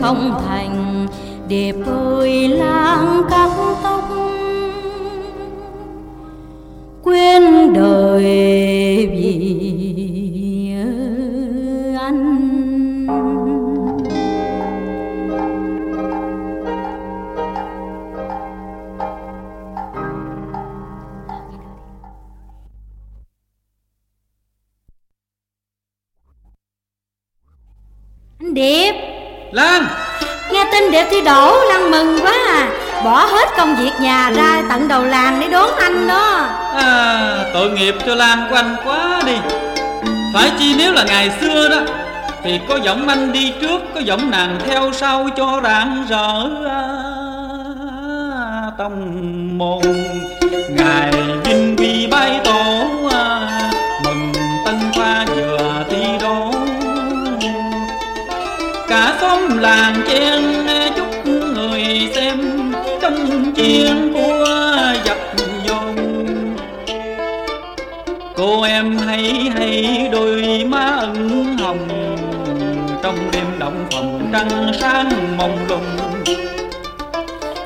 không thành. Đẹp ơi lang cắt tóc lan quanh quá đi. Phải chi nếu là ngày xưa đó thì có giọng anh đi trước có giọng nàng theo sau cho rạng rỡ à, tông môn. Ngày vinh quy bay tổ à, mừng tân khoa vừa thi đố cả xóm làng chen chúc người xem trong chiên của trăng sáng mông lung.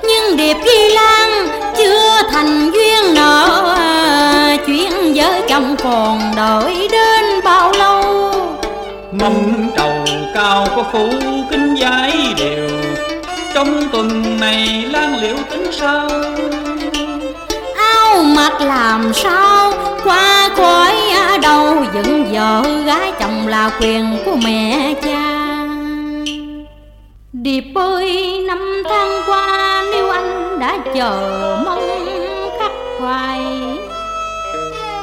Nhưng điệp ghi lan chưa thành duyên nợ. À, chuyện vợ chồng còn đợi đến bao lâu? Mâm trầu cao có phủ kính giấy đều. Trong tuần này lan liệu tính sao? Áo mặc làm sao? Qua khỏi đâu dựng vợ gái chồng là quyền của mẹ cha điệp ơi năm tháng qua, nếu anh đã chờ mong khắc khoải,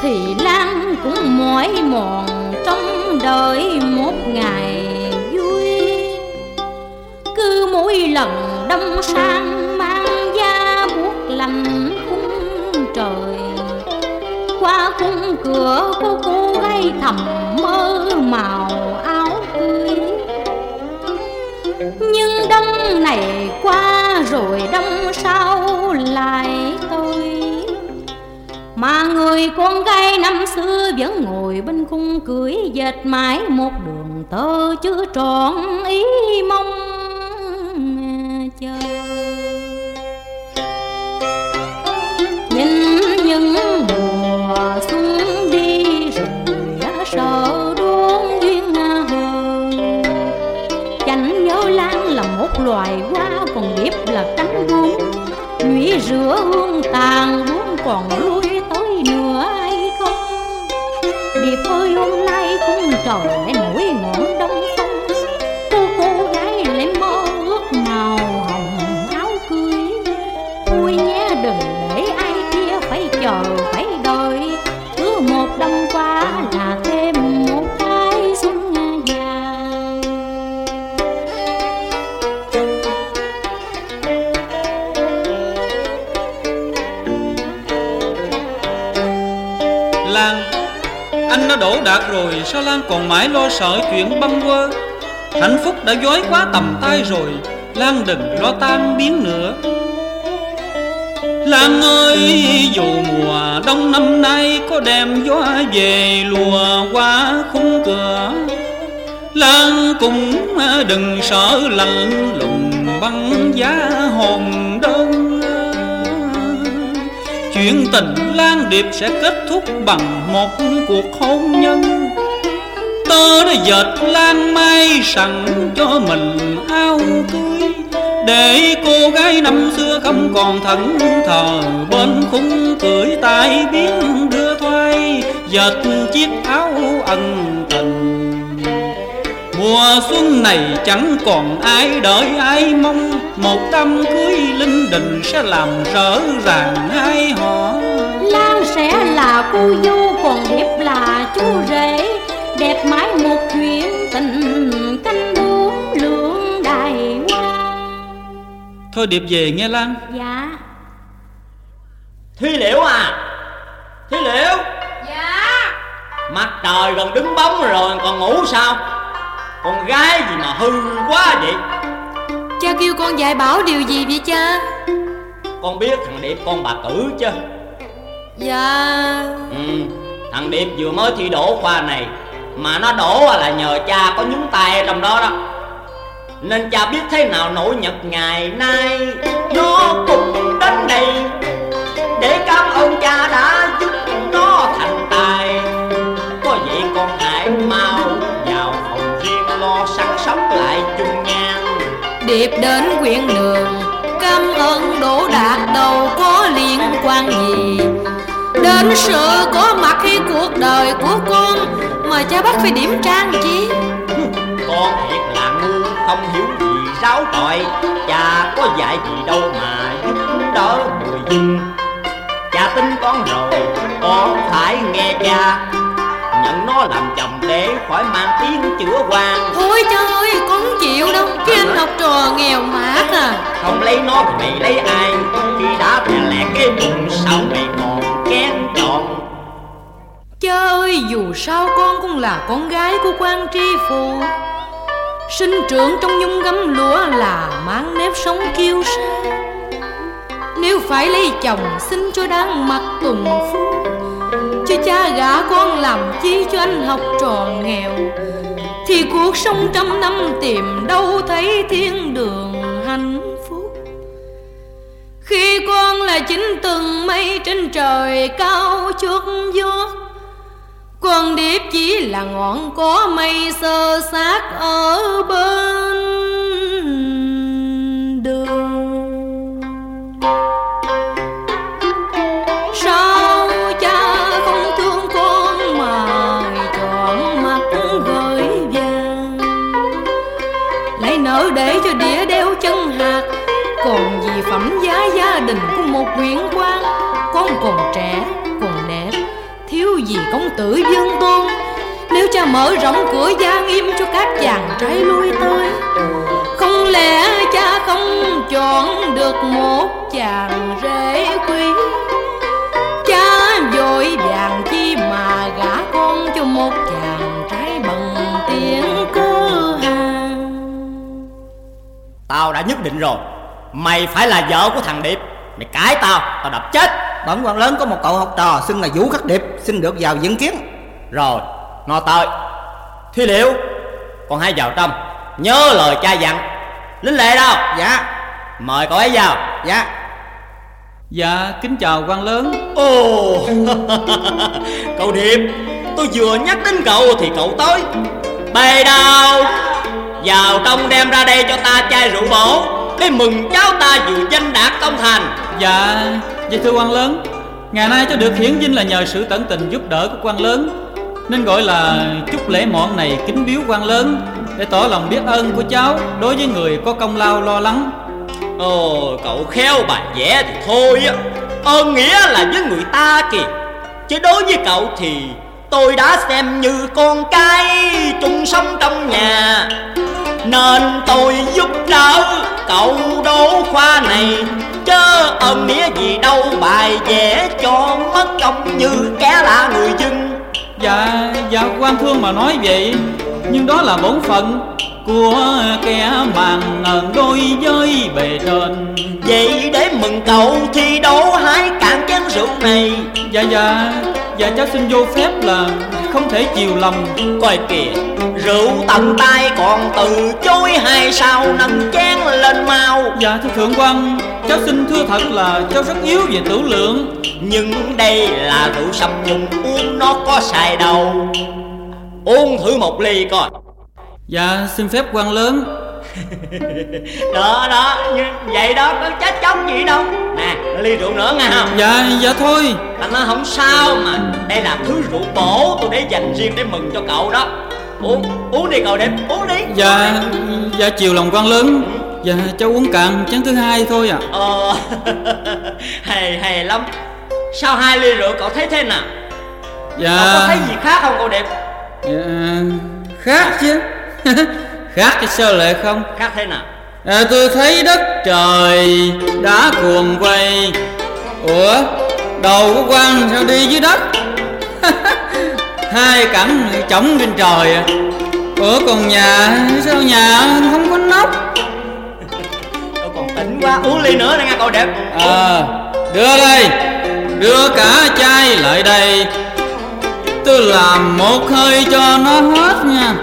thì lan cũng mỏi mòn trong đợi một ngày vui. Cứ mỗi lần đông sang mang da buốt lạnh khung trời, qua khung cửa có cô gái thầm mơ màu áo nhưng đông này qua rồi đông sau lại tôi. Mà người con gái năm xưa vẫn ngồi bên khung cưới dệt mãi một đường tơ chưa trọn ý mong chờ. Loài hoa còn đẹp là cánh bướm lũy rửa hương tàn bướm còn lui còn mãi lo sợ chuyện băng quơ. Hạnh phúc đã dối quá tầm tay rồi, Lan đừng lo tan biến nữa. Lan ơi, dù mùa đông năm nay Có đem gió về lùa qua khung cửa, Lan cũng đừng sợ lạnh lùng băng giá hồn đơn. Chuyện tình Lan Điệp sẽ kết thúc bằng một cuộc hôn nhân. Tớ đã dệt lan mai sẵn cho mình áo cưới. Để cô gái năm xưa không còn thẫn thờ, Bên khung cưỡi tay biến đưa thoai Dệt chiếc áo ân tình. Mùa xuân này chẳng còn ai đợi ai mong, Một đám cưới linh đình sẽ làm rỡ ràng hai họ Lan sẽ là cô dâu còn hiệp là chú rể. Đẹp mãi một chuyện tình canh bốn lượng đài hoa. Thôi Điệp về nghe Lan. Dạ. Thi liễu à? Thi liễu? Dạ. Mặt trời gần đứng bóng rồi còn ngủ sao? Con gái gì mà hư quá vậy? Cha kêu con dạy bảo điều gì vậy cha? Con biết thằng Điệp con bà cử chứ. Dạ. Ừ, Thằng Điệp vừa mới thi đỗ khoa này mà nó đổ là nhờ cha có nhúng tay trong đó đó. Nên cha biết thế nào nổi nhật ngày nay, Nó cũng đến đây. Để cảm ơn cha đã giúp nó thành tài. Có vậy con hãy mau vào phòng riêng lo săn sóc lại chung nhan Điệp đến quyện đường, Cảm ơn đỗ đạt đâu có liên quan gì? Đến sự có mặt khi cuộc đời của con mà cha bắt phải điểm trang chi? Con thiệt là ngu không hiểu gì ráo trọi Cha có dạy gì đâu mà giúp đỡ người dân. Cha tin con rồi Con phải nghe cha. Nhận nó làm chồng để khỏi mang tiếng chữa quan. Thôi cha ơi con không chịu đâu. Cái anh học trò nghèo mát à. Không lấy nó thì mày lấy ai? Khi đã bè lẹ cái bụng sao mày còn kén chọn Cha ơi, dù sao con cũng là con gái của quan tri phủ Sinh trưởng trong nhung gấm lúa là mang nếp sống kiêu sa. Nếu phải lấy chồng, xin cho đáng mặt tùng phu. Cho cha gả con làm chi cho anh học trò nghèo? Thì cuộc sống trăm năm tìm đâu thấy thiên đường hạnh phúc. Khi con là chính từng mây trên trời cao chuốt gió con điệp chỉ là ngọn có mây sơ sát ở bên đường. Sao cha không thương con mà chọn mặt gửi vàng Lấy nở để cho đĩa đeo chân hạt Còn gì phẩm giá gia đình của một huyện quan Con còn trẻ, Thiếu gì công tử dương tôn. Nếu cha mở rộng cửa gia nghiêm cho các chàng trai lui tới Không lẽ cha không chọn được một chàng rể quý? Cha vội vàng chi mà gả con cho một chàng trai bằng tiếng cơ hàng Tao đã nhất định rồi. Mày phải là vợ của thằng Điệp. Mày cãi tao, tao đập chết. Bẩm quan lớn có một cậu học trò xưng là Vũ Khắc Điệp Xin được vào diễn kiến. Rồi, nó tới. Thi liệu Con hãy vào trong. Nhớ lời cha dặn. Lính lệ đâu? Dạ, Mời cậu ấy vào. Dạ. Dạ kính chào quan lớn. Ồ Cậu Điệp Tôi vừa nhắc đến cậu thì cậu tới. Bề đâu Vào trong đem ra đây cho ta chai rượu bổ. Để mừng cháu ta vừa danh đạt công thành. Dạ Vậy thưa quan lớn. Ngày nay cháu được hiển vinh là nhờ sự tận tình giúp đỡ của quan lớn, Nên gọi là chúc lễ mọn này kính biếu quan lớn Để tỏ lòng biết ơn của cháu Đối với người có công lao lo lắng. Ồ, cậu khéo bài vẽ thì thôi á, Ơn nghĩa là với người ta kìa. Chứ đối với cậu thì Tôi đã xem như con cái chung sống trong nhà. Nên tôi giúp đỡ cậu đỗ khoa này. Chớ ơn nghĩa gì đâu bài vẽ cho mất công như kẻ lạ người dân Dạ Dạ quan thương mà nói vậy Nhưng đó là bổn phận Của kẻ màn ngần đôi với bề trên. Vậy để mừng cậu thi đấu hái cạn chén rượu này. Dạ dạ Dạ cháu xin vô phép là Không thể chiều lầm Coi kìa Rượu tận tay còn từ chối hay sao nâng chén lên mau. Dạ thưa thượng quan Cháu xin thưa thật là cháu rất yếu về tử lượng. Nhưng đây là rượu sâm nhung uống nó có xài đâu. Uống thử một ly coi. Dạ xin phép quan lớn. Đó đó như vậy đó có chết chóc gì đâu. Nè ly rượu nữa nghe không? Dạ dạ thôi. Ta nói không sao mà Đây là thứ rượu bổ tôi để dành riêng để mừng cho cậu đó. Uống uống đi cậu đẹp uống đi. Dạ dạ chiều lòng quan lớn Dạ cháu uống cạn chén thứ hai thôi à Ờ Hay hay lắm. Sao hai ly rượu cậu thấy thế nào? Dạ. Cậu có thấy gì khác không cậu đẹp? Dạ, Khác chứ. Khác chứ sao lại không? Khác thế nào? À, Tôi thấy đất trời đã cuồng quay. Ủa Đầu của quan sao đi dưới đất? Hai cẳng trống trên trời à. ủa còn nhà sao nhà không có nóc quá Uống ly nữa nghe cậu đẹp. À đưa đây đưa cả chai lại đây. Tôi làm một hơi cho nó hết nha.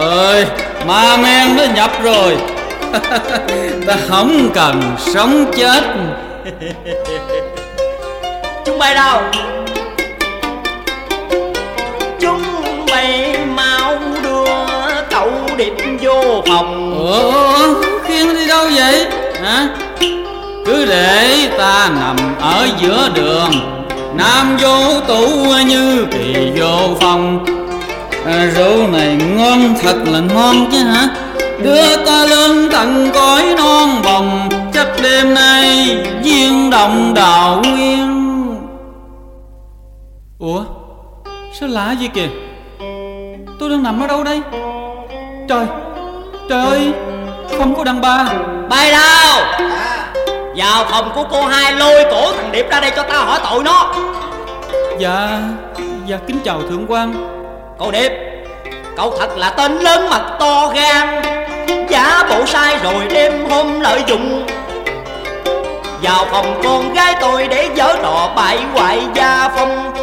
Ơi ma men nó nhập rồi. Ta không cần sống chết. Chúng bay đâu? Chúng bay mau đưa cậu điệp vô phòng. Ủa khiêng đi đâu vậy hả? Cứ để ta nằm ở giữa đường nam vô tủ như kỳ vô phòng. À, rượu này ngon thật là ngon chứ hả? Đưa ta lên tận cõi non bồng chắc đêm nay viên đồng đào nguyên. Ủa sao lạ vậy kìa? Tôi đang nằm ở đâu đây? Trời trời! ơi không có đàn bà Bay đâu? Vào phòng của cô hai lôi cổ thằng Điệp ra đây cho tao hỏi tội nó. Dạ dạ kính chào thượng quan. Cậu Điệp Cậu thật là tên lớn mặt to gan. Giả bộ sai rồi đêm hôm lợi dụng. Vào phòng con gái tôi để dở trò bại hoại gia phong.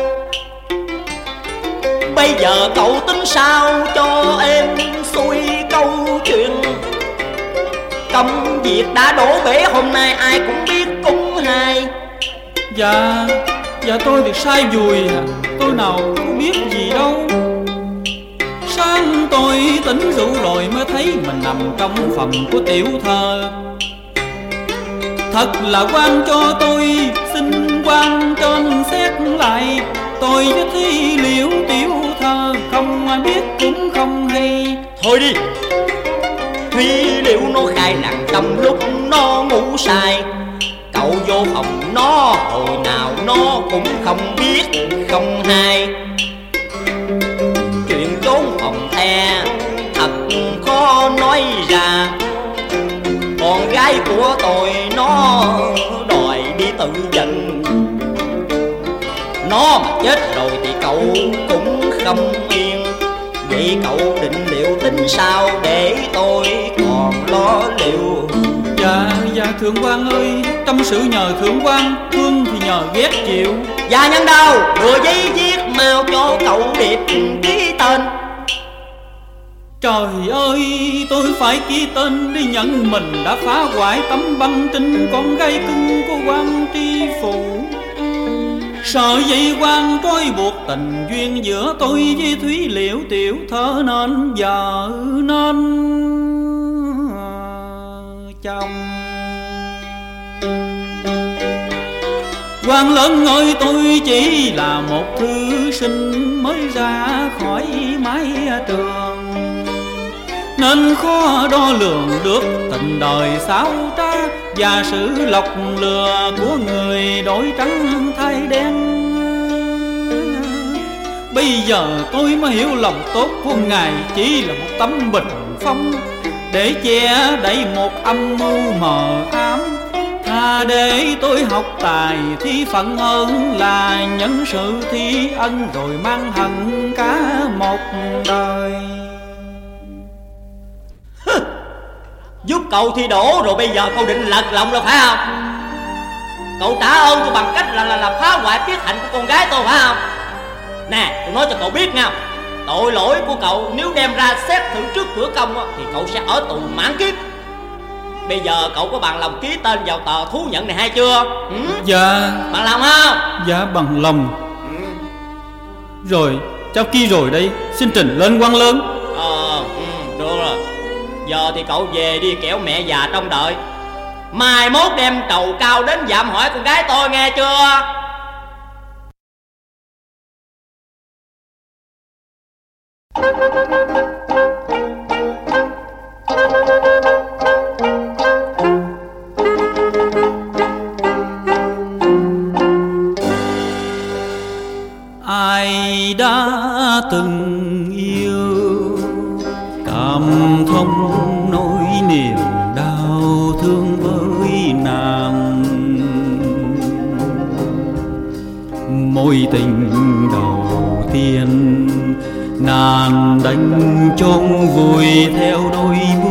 Bây giờ cậu tính sao cho em chuyện Công việc đã đổ bể hôm nay ai cũng biết cũng hay. Dạ dạ tôi bị sai vùi à tôi nào có biết gì đâu. Sáng tôi tỉnh rượu rồi mới thấy mình nằm trong phòng của tiểu thơ thật là quan cho tôi xin quan trên xét lại. Tôi với thi liễu tiểu thơ không ai biết cũng không hay. Thôi đi Thúy liễu nó khai nặng trong lúc nó ngủ say? Cậu vô phòng nó, hồi nào nó cũng không biết, không hay. Chuyện trốn phòng the thật khó nói ra. Con gái của tôi nó đòi đi tự giận Nó mà chết rồi thì cậu cũng không yên. Vậy cậu định liệu tính sao để tôi còn lo liệu? Dạ dạ thượng quan ơi tâm sự nhờ thượng quan thương thì nhờ ghét chịu. Và nhân đâu đưa giấy viết mau cho cậu điệp ký tên. Trời ơi, tôi phải ký tên đi nhận mình đã phá hoại tấm băng tin con gái cưng của quan tri phủ. Sợ dây quan trói buộc tình duyên giữa tôi với Thúy Liễu, tiểu thơ nên vợ nên chồng. quan lớn ơi tôi chỉ là một thư sinh mới ra khỏi mái trường nên khó đo lường được tình đời xáo trá và sự lọc lừa của người đổi trắng thay đen. Bây giờ tôi mới hiểu lòng tốt của ngài chỉ là một tấm bình phong, để che đậy một âm mưu mờ ám. Tha để tôi học tài thi phận ơn là nhân sự thi ân rồi mang hận cả một đời. Giúp cậu thi đổ rồi bây giờ cậu định lật lọng là phải không? Cậu trả ơn tôi bằng cách là là, là phá hoại tiết hạnh của con gái tôi phải không? Nè tôi nói cho cậu biết nha. Tội lỗi của cậu nếu đem ra xét thử trước cửa công á, Thì cậu sẽ ở tù mãn kiếp. Bây giờ cậu có bằng lòng ký tên vào tờ thú nhận này hay chưa? Ừ? Dạ. Bằng lòng không? Dạ bằng lòng. Rồi cháu ký rồi đây. Xin trình lên quan lớn Giờ thì cậu về đi kẻo mẹ già trong đợi Mai mốt đem trầu cao đến dạm hỏi con gái tôi nghe chưa? Ai đã từng yêu, Cảm thông Mối tình đầu tiên, nàng đánh trống vui theo đôi bước.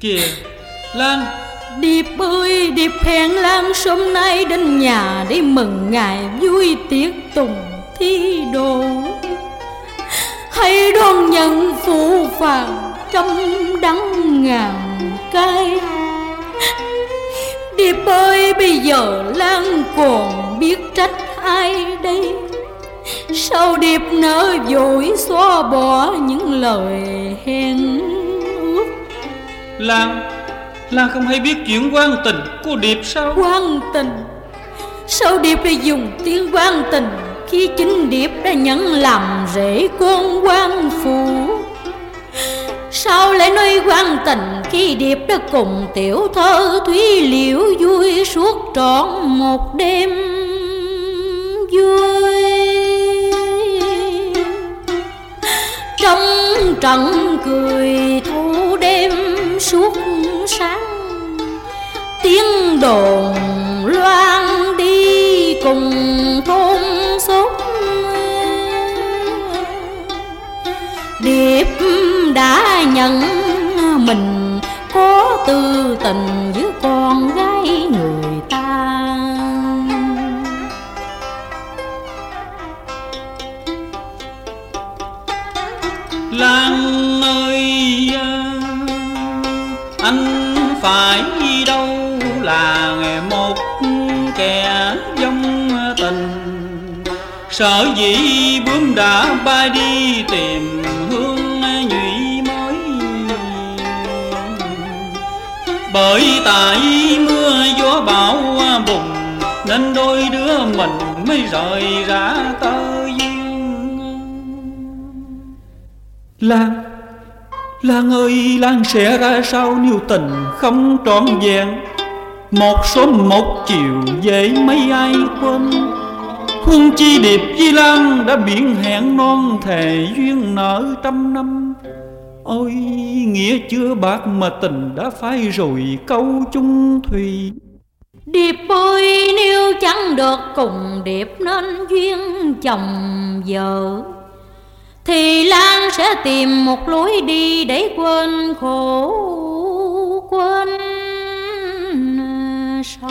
Kìa. Lan. Điệp ơi, điệp hẹn lan, sớm nay đến nhà để mừng ngày vui tiệc tùng thi đồ hãy đón nhận phụ phàng trăm đắng ngàn cay. Điệp ơi, bây giờ lan còn biết trách ai đây? Sao điệp nỡ vội xóa bỏ những lời hẹn lan lan không hay biết chuyện quan tình của điệp sao? Quan tình? Sao điệp lại dùng tiếng quan tình khi chính điệp đã nhận làm rễ con quan phủ? Sao lại nói quan tình khi điệp đã cùng tiểu thơ thúy liễu vui suốt trọn một đêm vui? Trong trận cười đồn loan đi cùng thôn xóm. Điệp đã nhận mình có tư tình với con là một kẻ giống tình Sợ dĩ bướm đã bay đi tìm hương nhụy mới Bởi tại mưa gió bão bùng, Nên đôi đứa mình mới rời ra tơ duyên. Lan Lan ơi, Lan sẽ ra sao nếu tình không trọn vẹn? Một sớm một chiều dễ mấy ai quên. Huân chi điệp với Lan đã biển hẹn non thề duyên nợ trăm năm. Ôi, nghĩa chưa bạc mà tình đã phai rồi câu chung thủy Điệp ơi nếu chẳng được cùng Điệp nên duyên chồng vợ. Thì Lan sẽ tìm một lối đi để quên khổ quên. À,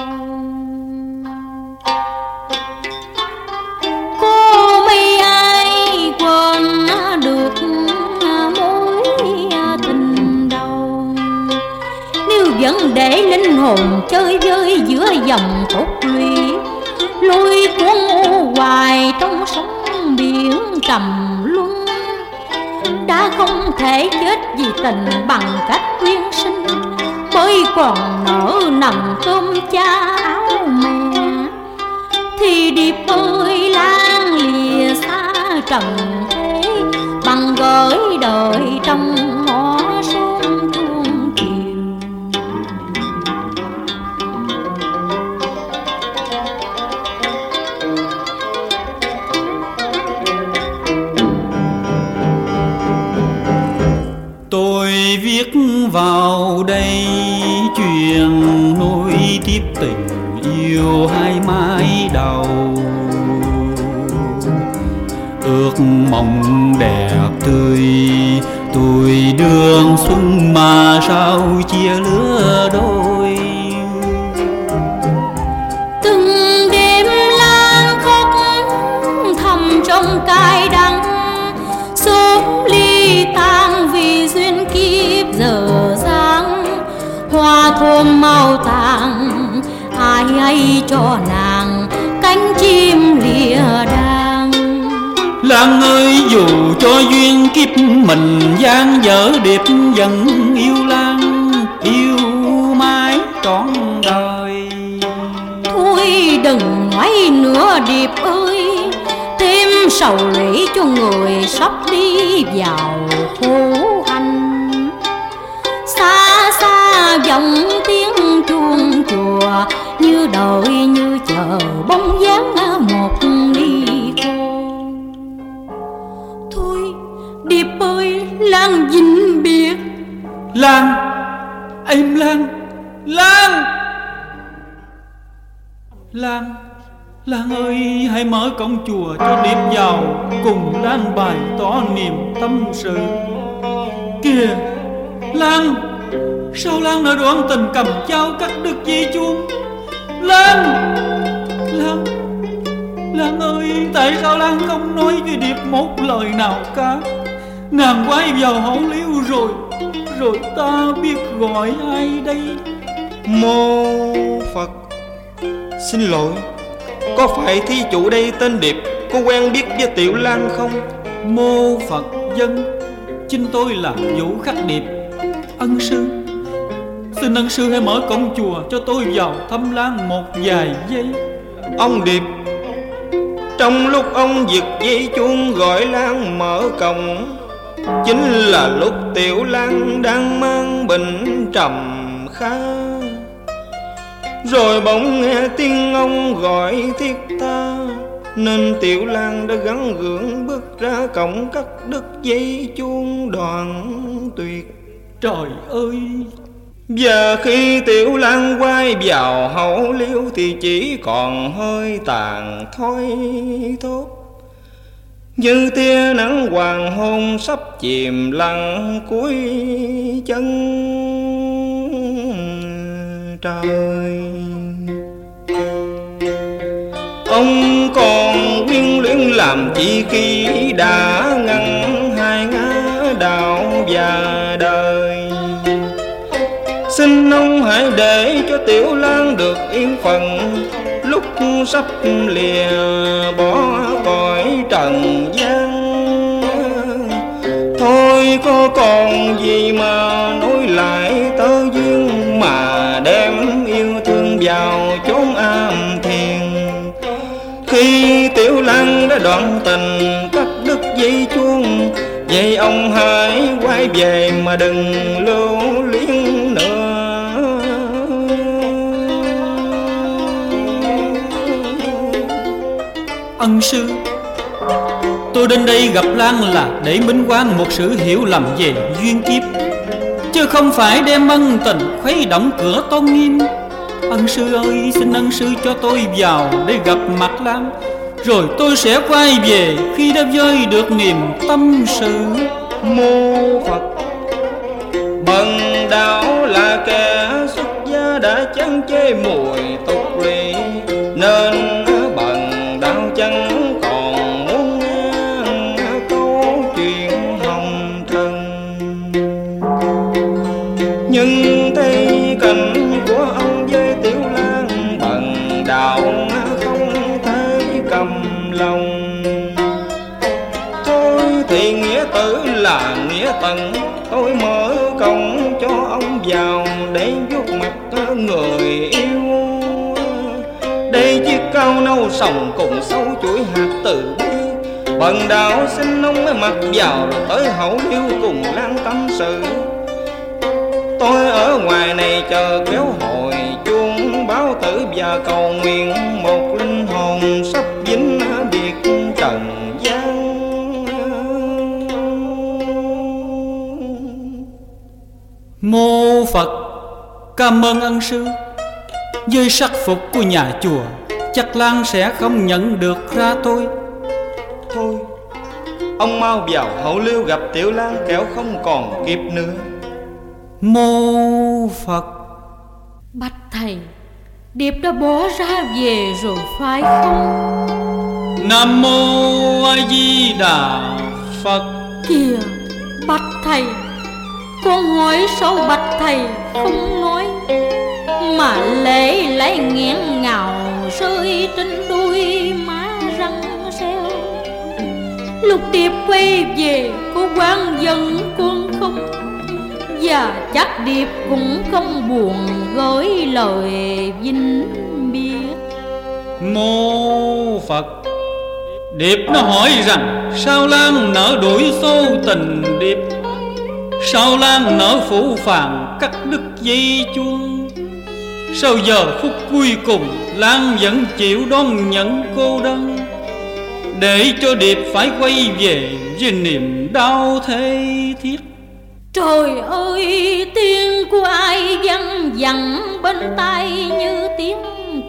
vẫn để linh hồn chơi vơi giữa dòng cốt lũy lôi cuốn u hoài trong sóng biển trầm luân, đã không thể chết vì tình bằng cách quyên sinh bởi còn nở nằm cơm cha áo mẹ thì điệp ơi lan lìa xa trần thế, bằng gửi đời trong ngõ sớm thương chiều. Tôi viết vào đây chuyện nối tiếp tình yêu hai mái đầu. Ước mong đẹp tươi, tuổi đường xuân mà sao chia lứa đôi? Ấy cho nàng cánh chim lìa đàn Lan ơi dù cho duyên kiếp mình gian dở điệp vẫn yêu Lan Yêu mãi trọn đời. Thôi đừng nói nữa điệp ơi Thêm sầu lũy cho người sắp đi vào khổ hành Xa xa vọng tiếng đời như chờ bóng dáng một ly cô Thôi điệp ơi Lan vĩnh biệt Lan Em Lan Lan Lan Lan ơi, hãy mở cổng chùa cho điệp vào, Cùng Lan bài tỏ niềm tâm sự. Kìa Lan Sao Lan đã đoạn tình cầm trao các đức di chuông Lan! Lan! Lan ơi Tại sao Lan không nói với Điệp một lời nào cả? Nàng quay vào hổ liêu rồi Rồi ta biết gọi ai đây? Mô Phật Xin lỗi. Có phải thí chủ đây tên Điệp Có quen biết với Tiểu Lan không? Mô Phật dân Chính tôi là Vũ Khắc Điệp. Ân sư Xin ân sư hãy mở cổng chùa Cho tôi vào thăm Lan một vài giây. Ông Điệp Trong lúc ông giật dây chuông gọi Lan mở cổng Chính là lúc Tiểu Lan đang mang bệnh trầm kha. Rồi bỗng nghe tiếng ông gọi thiết ta Nên Tiểu Lan đã gắn gượng bước ra cổng cắt đứt dây chuông đoạn tuyệt. Trời ơi giờ khi Tiểu Lan quay vào hậu liêu Thì chỉ còn hơi tàn thoi thốt. Như tia nắng hoàng hôn sắp chìm lặng cuối chân trời. Ông còn quyên luyến làm chi khi đã ngăn hai ngã đạo và đời nông ông hãy để cho Tiểu Lan được yên phận. Lúc sắp lìa, bỏ cõi trần gian. Thôi có còn gì mà nối lại tơ duyên Mà đem yêu thương vào chốn am thiền. Khi Tiểu Lan đã đoạn tình, cắt đứt dây chuông, Vậy ông hãy quay về mà đừng lưu Ân sư. Tôi đến đây gặp Lan là để minh quan một sự hiểu lầm về duyên kiếp. Chứ không phải đem ân tình khuấy động cửa tôn nghiêm. Ân sư ơi, xin ân sư cho tôi vào để gặp mặt Lan, Rồi tôi sẽ quay về khi đã rơi được niềm tâm sự. Mô Phật, Bần đạo là kẻ xuất gia đã chán chê mùi tục lụy, Nên cao nâu sòng cùng sâu chuỗi hạt từ bi. Bần đạo xin ông mới mặc vào Rồi tới hậu liêu cùng lan tâm sự. Tôi ở ngoài này chờ kéo hồi chuông báo tử và cầu nguyện một linh hồn sắp dính biệt trần gian. Mô Phật, Cảm ơn ân sư Với sắc phục của nhà chùa. Chắc Lan sẽ không nhận được ra tôi. Thôi, ông mau vào hậu liêu gặp Tiểu Lan kẻo không còn kịp nữa. Mô Phật. Bạch thầy Điệp đã bỏ ra về rồi phải không? Nam Mô A Di Đà Phật. Kìa Bạch thầy Con hỏi sao bạch thầy không nói? Mà lễ lại nghẹn ngào rơi trên đuôi má răng xeo Lúc điệp quay về, cô quan dân quân không, Và chắc điệp cũng không buồn gửi lời vinh biệt. Mô Phật, Điệp nó hỏi rằng, Sao Lan nở đuổi xô tình Điệp? Sao Lan nở phủ phàng cắt đứt dây chuông? Sau giờ phút cuối cùng, Lan vẫn chịu đón nhận cô đơn. Để cho Điệp phải quay về Với niềm đau thê thiết. Trời ơi, tiếng của ai văng vẳng bên tai Như tiếng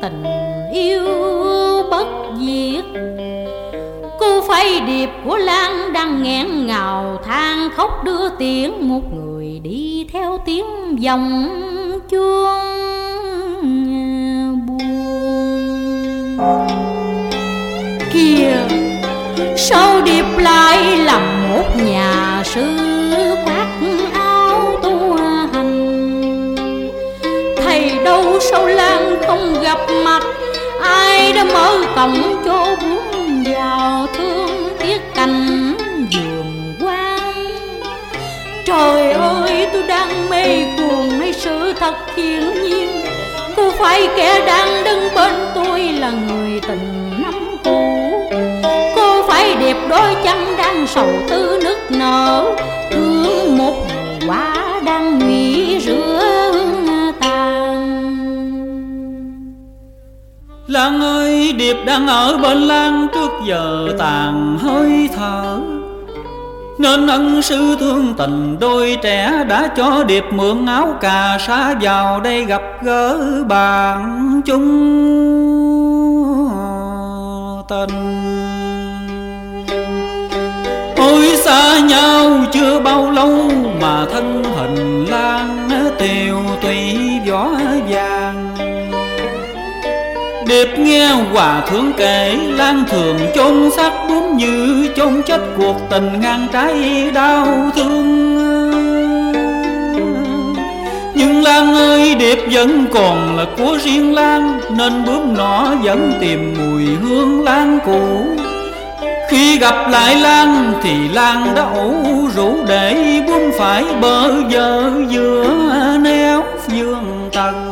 tình yêu bất diệt? Cô phay điệp của Lan đang nghẹn ngào than khóc đưa tiếng Một người đi theo tiếng dòng chuông. Kia sau sao điệp lại làm một nhà sư khoác áo tu hành? Thầy đâu sau Lan không gặp mặt, Ai đã mở cổng cho bước vào thương tiếc cảnh vườn quan Trời ơi, tôi đang mê cuồng hay sự thật hiển nhiên Cô phải kẻ đang đứng bên tôi là người tình năm cũ. Cô phải đẹp đôi chân đang sầu tư nức nở. Thương một người quá đang nghĩ rửa tàn. Lan ơi Điệp đang ở bên Lan Trước giờ tàn hơi thở. Nên ân sư thương tình đôi trẻ Đã cho Điệp mượn áo cà sa vào đây gặp gỡ bạn chung tình. Ôi xa nhau chưa bao lâu Mà thân hình Lan tiều tùy gió vàng Điệp nghe hòa thượng kể, Lan thường chôn xác đúng như chôn chết cuộc tình ngang trái đau thương. Nhưng Lan ơi, Điệp vẫn còn là của riêng Lan, Nên bướm nọ vẫn tìm mùi hương Lan cũ. Khi gặp lại Lan thì Lan đã ủ rũ để buông phải bờ giờ giữa neo dương tầng.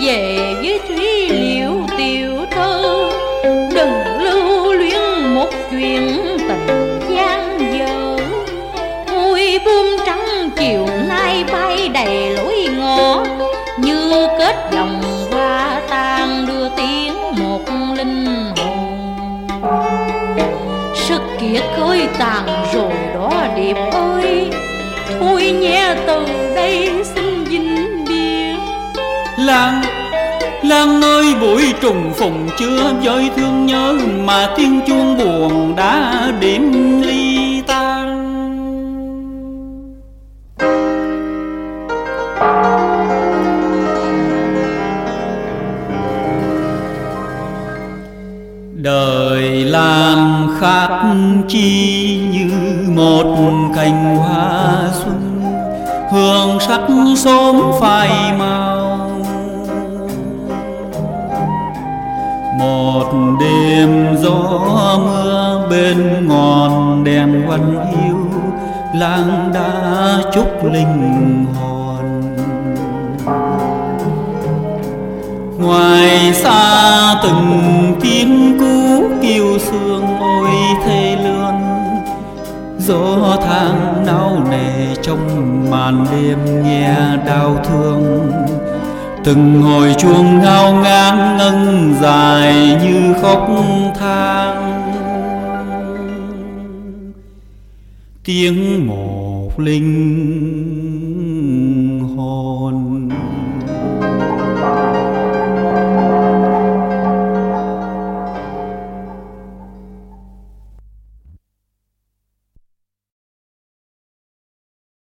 Về với thúy liễu tiểu thơ. Đừng lưu luyến một chuyện tình gian dở. Môi buông trắng chiều nay bay đầy lối ngõ. Như kết dòng hoa tan đưa tiếng một linh hồn. Sức kiệt khơi tàn rồi đó điệp ơi. Thôi nhé, từ đây xin vĩnh biệt Lan Lan ơi buổi trùng phùng chưa với thương nhớ Mà tiếng chuông buồn đã điểm ly tan. Đời làm khác chi như một cành hoa xuân, Hương sắc xóm phai màu. Một đêm gió mưa bên ngọn đèn quanh yêu Lang đã chúc linh hồn. Ngoài xa từng tiếng cú kêu sương ôi thê lương, Gió thang nao nề trong màn đêm nghe đau thương. Từng hồi chuông ngao ngang ngân dài như khóc than. Tiếng một linh